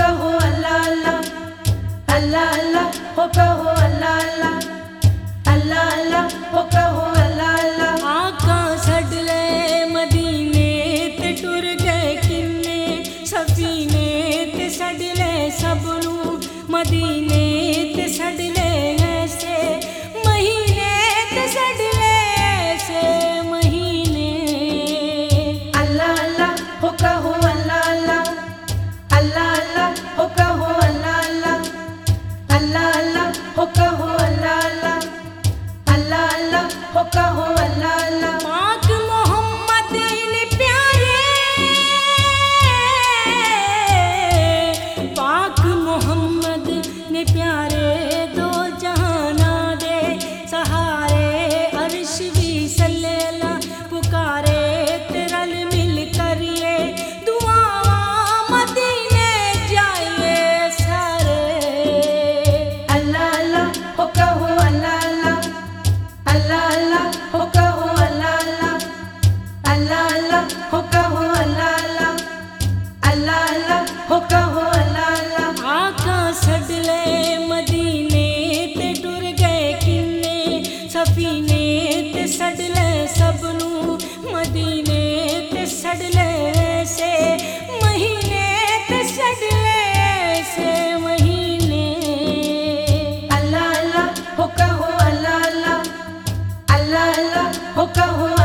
ہوکا اللہ اللہ اللہ اللہ ہوکا ہو اللہ اللہ اللہ اللہ ہو کہو لالا آقا سڈلے مدینے تے ٹر گئے کنے مدینے تے سے مہینے تے سے مہینے اللہ اللہ ہو کہو اللہ اللہ ہو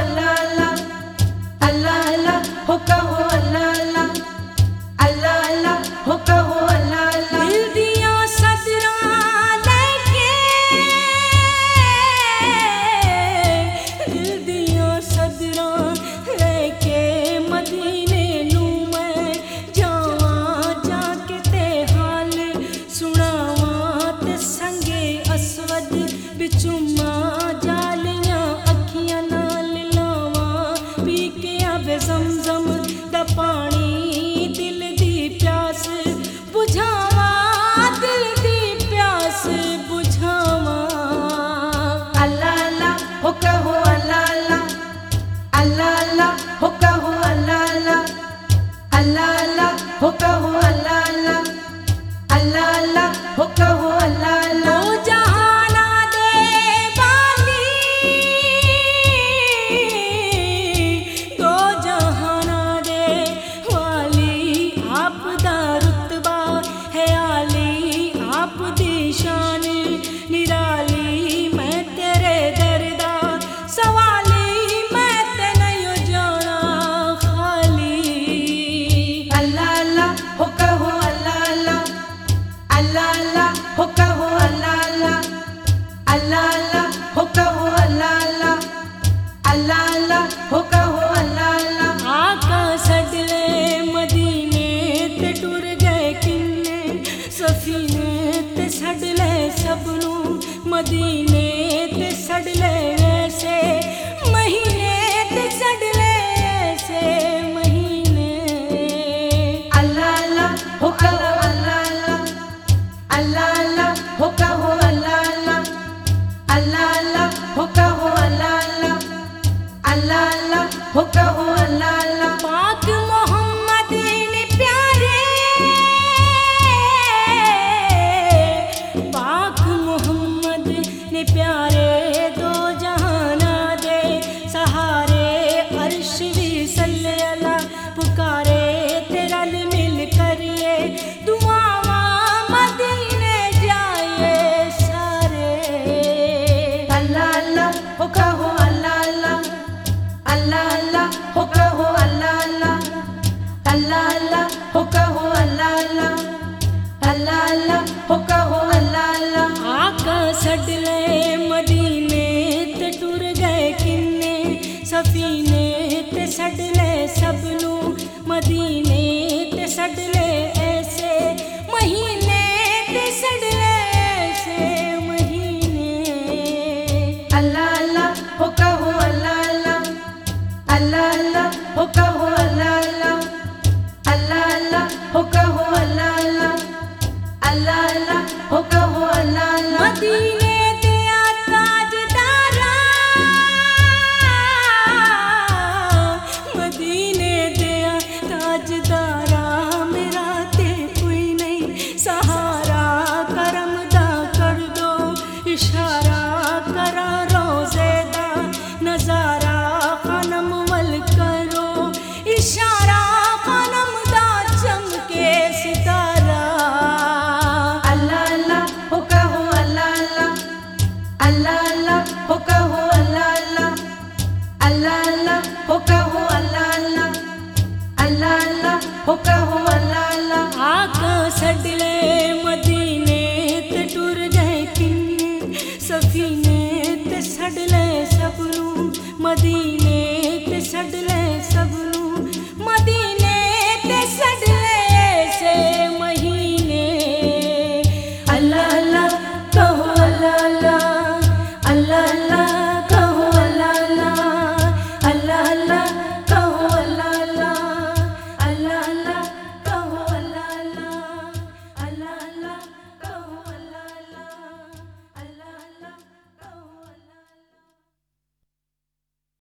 مدینہ